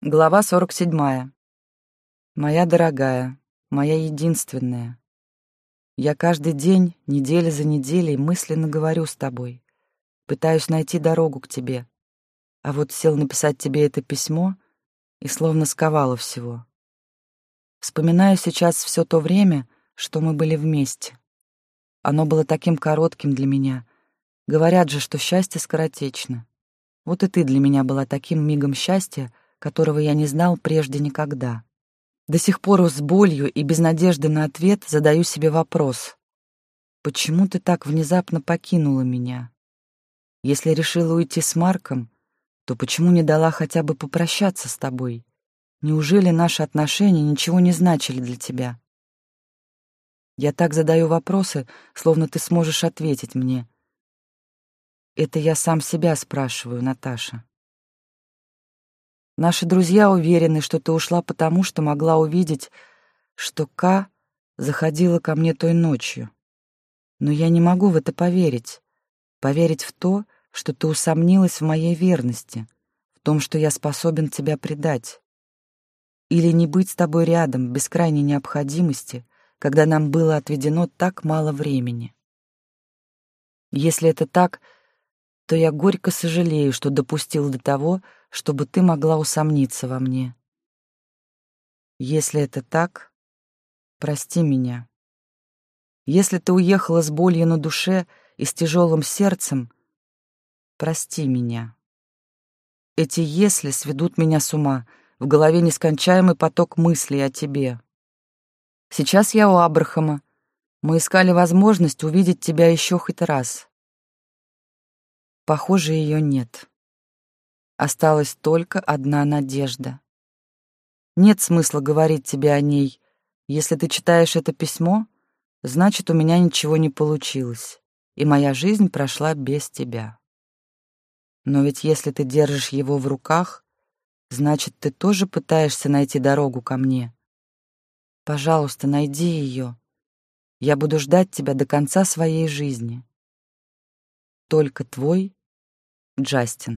Глава 47. Моя дорогая, моя единственная. Я каждый день, неделя за неделей мысленно говорю с тобой. Пытаюсь найти дорогу к тебе. А вот сел написать тебе это письмо и словно сковало всего. Вспоминаю сейчас все то время, что мы были вместе. Оно было таким коротким для меня. Говорят же, что счастье скоротечно. Вот и ты для меня была таким мигом счастья, которого я не знал прежде никогда. До сих пор с болью и без надежды на ответ задаю себе вопрос. Почему ты так внезапно покинула меня? Если решила уйти с Марком, то почему не дала хотя бы попрощаться с тобой? Неужели наши отношения ничего не значили для тебя? Я так задаю вопросы, словно ты сможешь ответить мне. Это я сам себя спрашиваю, Наташа. Наши друзья уверены, что ты ушла потому, что могла увидеть, что К заходила ко мне той ночью. Но я не могу в это поверить. Поверить в то, что ты усомнилась в моей верности, в том, что я способен тебя предать. Или не быть с тобой рядом без крайней необходимости, когда нам было отведено так мало времени. Если это так, то я горько сожалею, что допустил до того, чтобы ты могла усомниться во мне. Если это так, прости меня. Если ты уехала с болью на душе и с тяжелым сердцем, прости меня. Эти «если» сведут меня с ума, в голове нескончаемый поток мыслей о тебе. Сейчас я у Абрахама. Мы искали возможность увидеть тебя еще хоть раз. Похоже, ее нет. Осталась только одна надежда. Нет смысла говорить тебе о ней. Если ты читаешь это письмо, значит, у меня ничего не получилось, и моя жизнь прошла без тебя. Но ведь если ты держишь его в руках, значит, ты тоже пытаешься найти дорогу ко мне. Пожалуйста, найди ее. Я буду ждать тебя до конца своей жизни. Только твой Джастин.